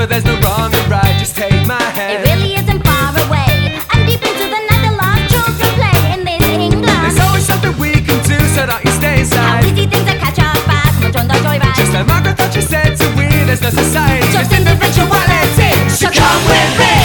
So there's no wrong or right. Just take my hand. It really isn't far away. I'm deep into the Netherlands, children play in this England. There's always something we can do, so don't you stay inside. How busy things are catch up fast. We'll join the joyride. Just like Margaret Thatcher said to we, there's no society, just, just individuality. So come with me.